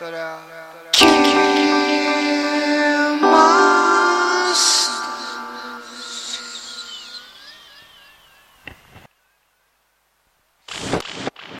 Ta-da. Ta-da.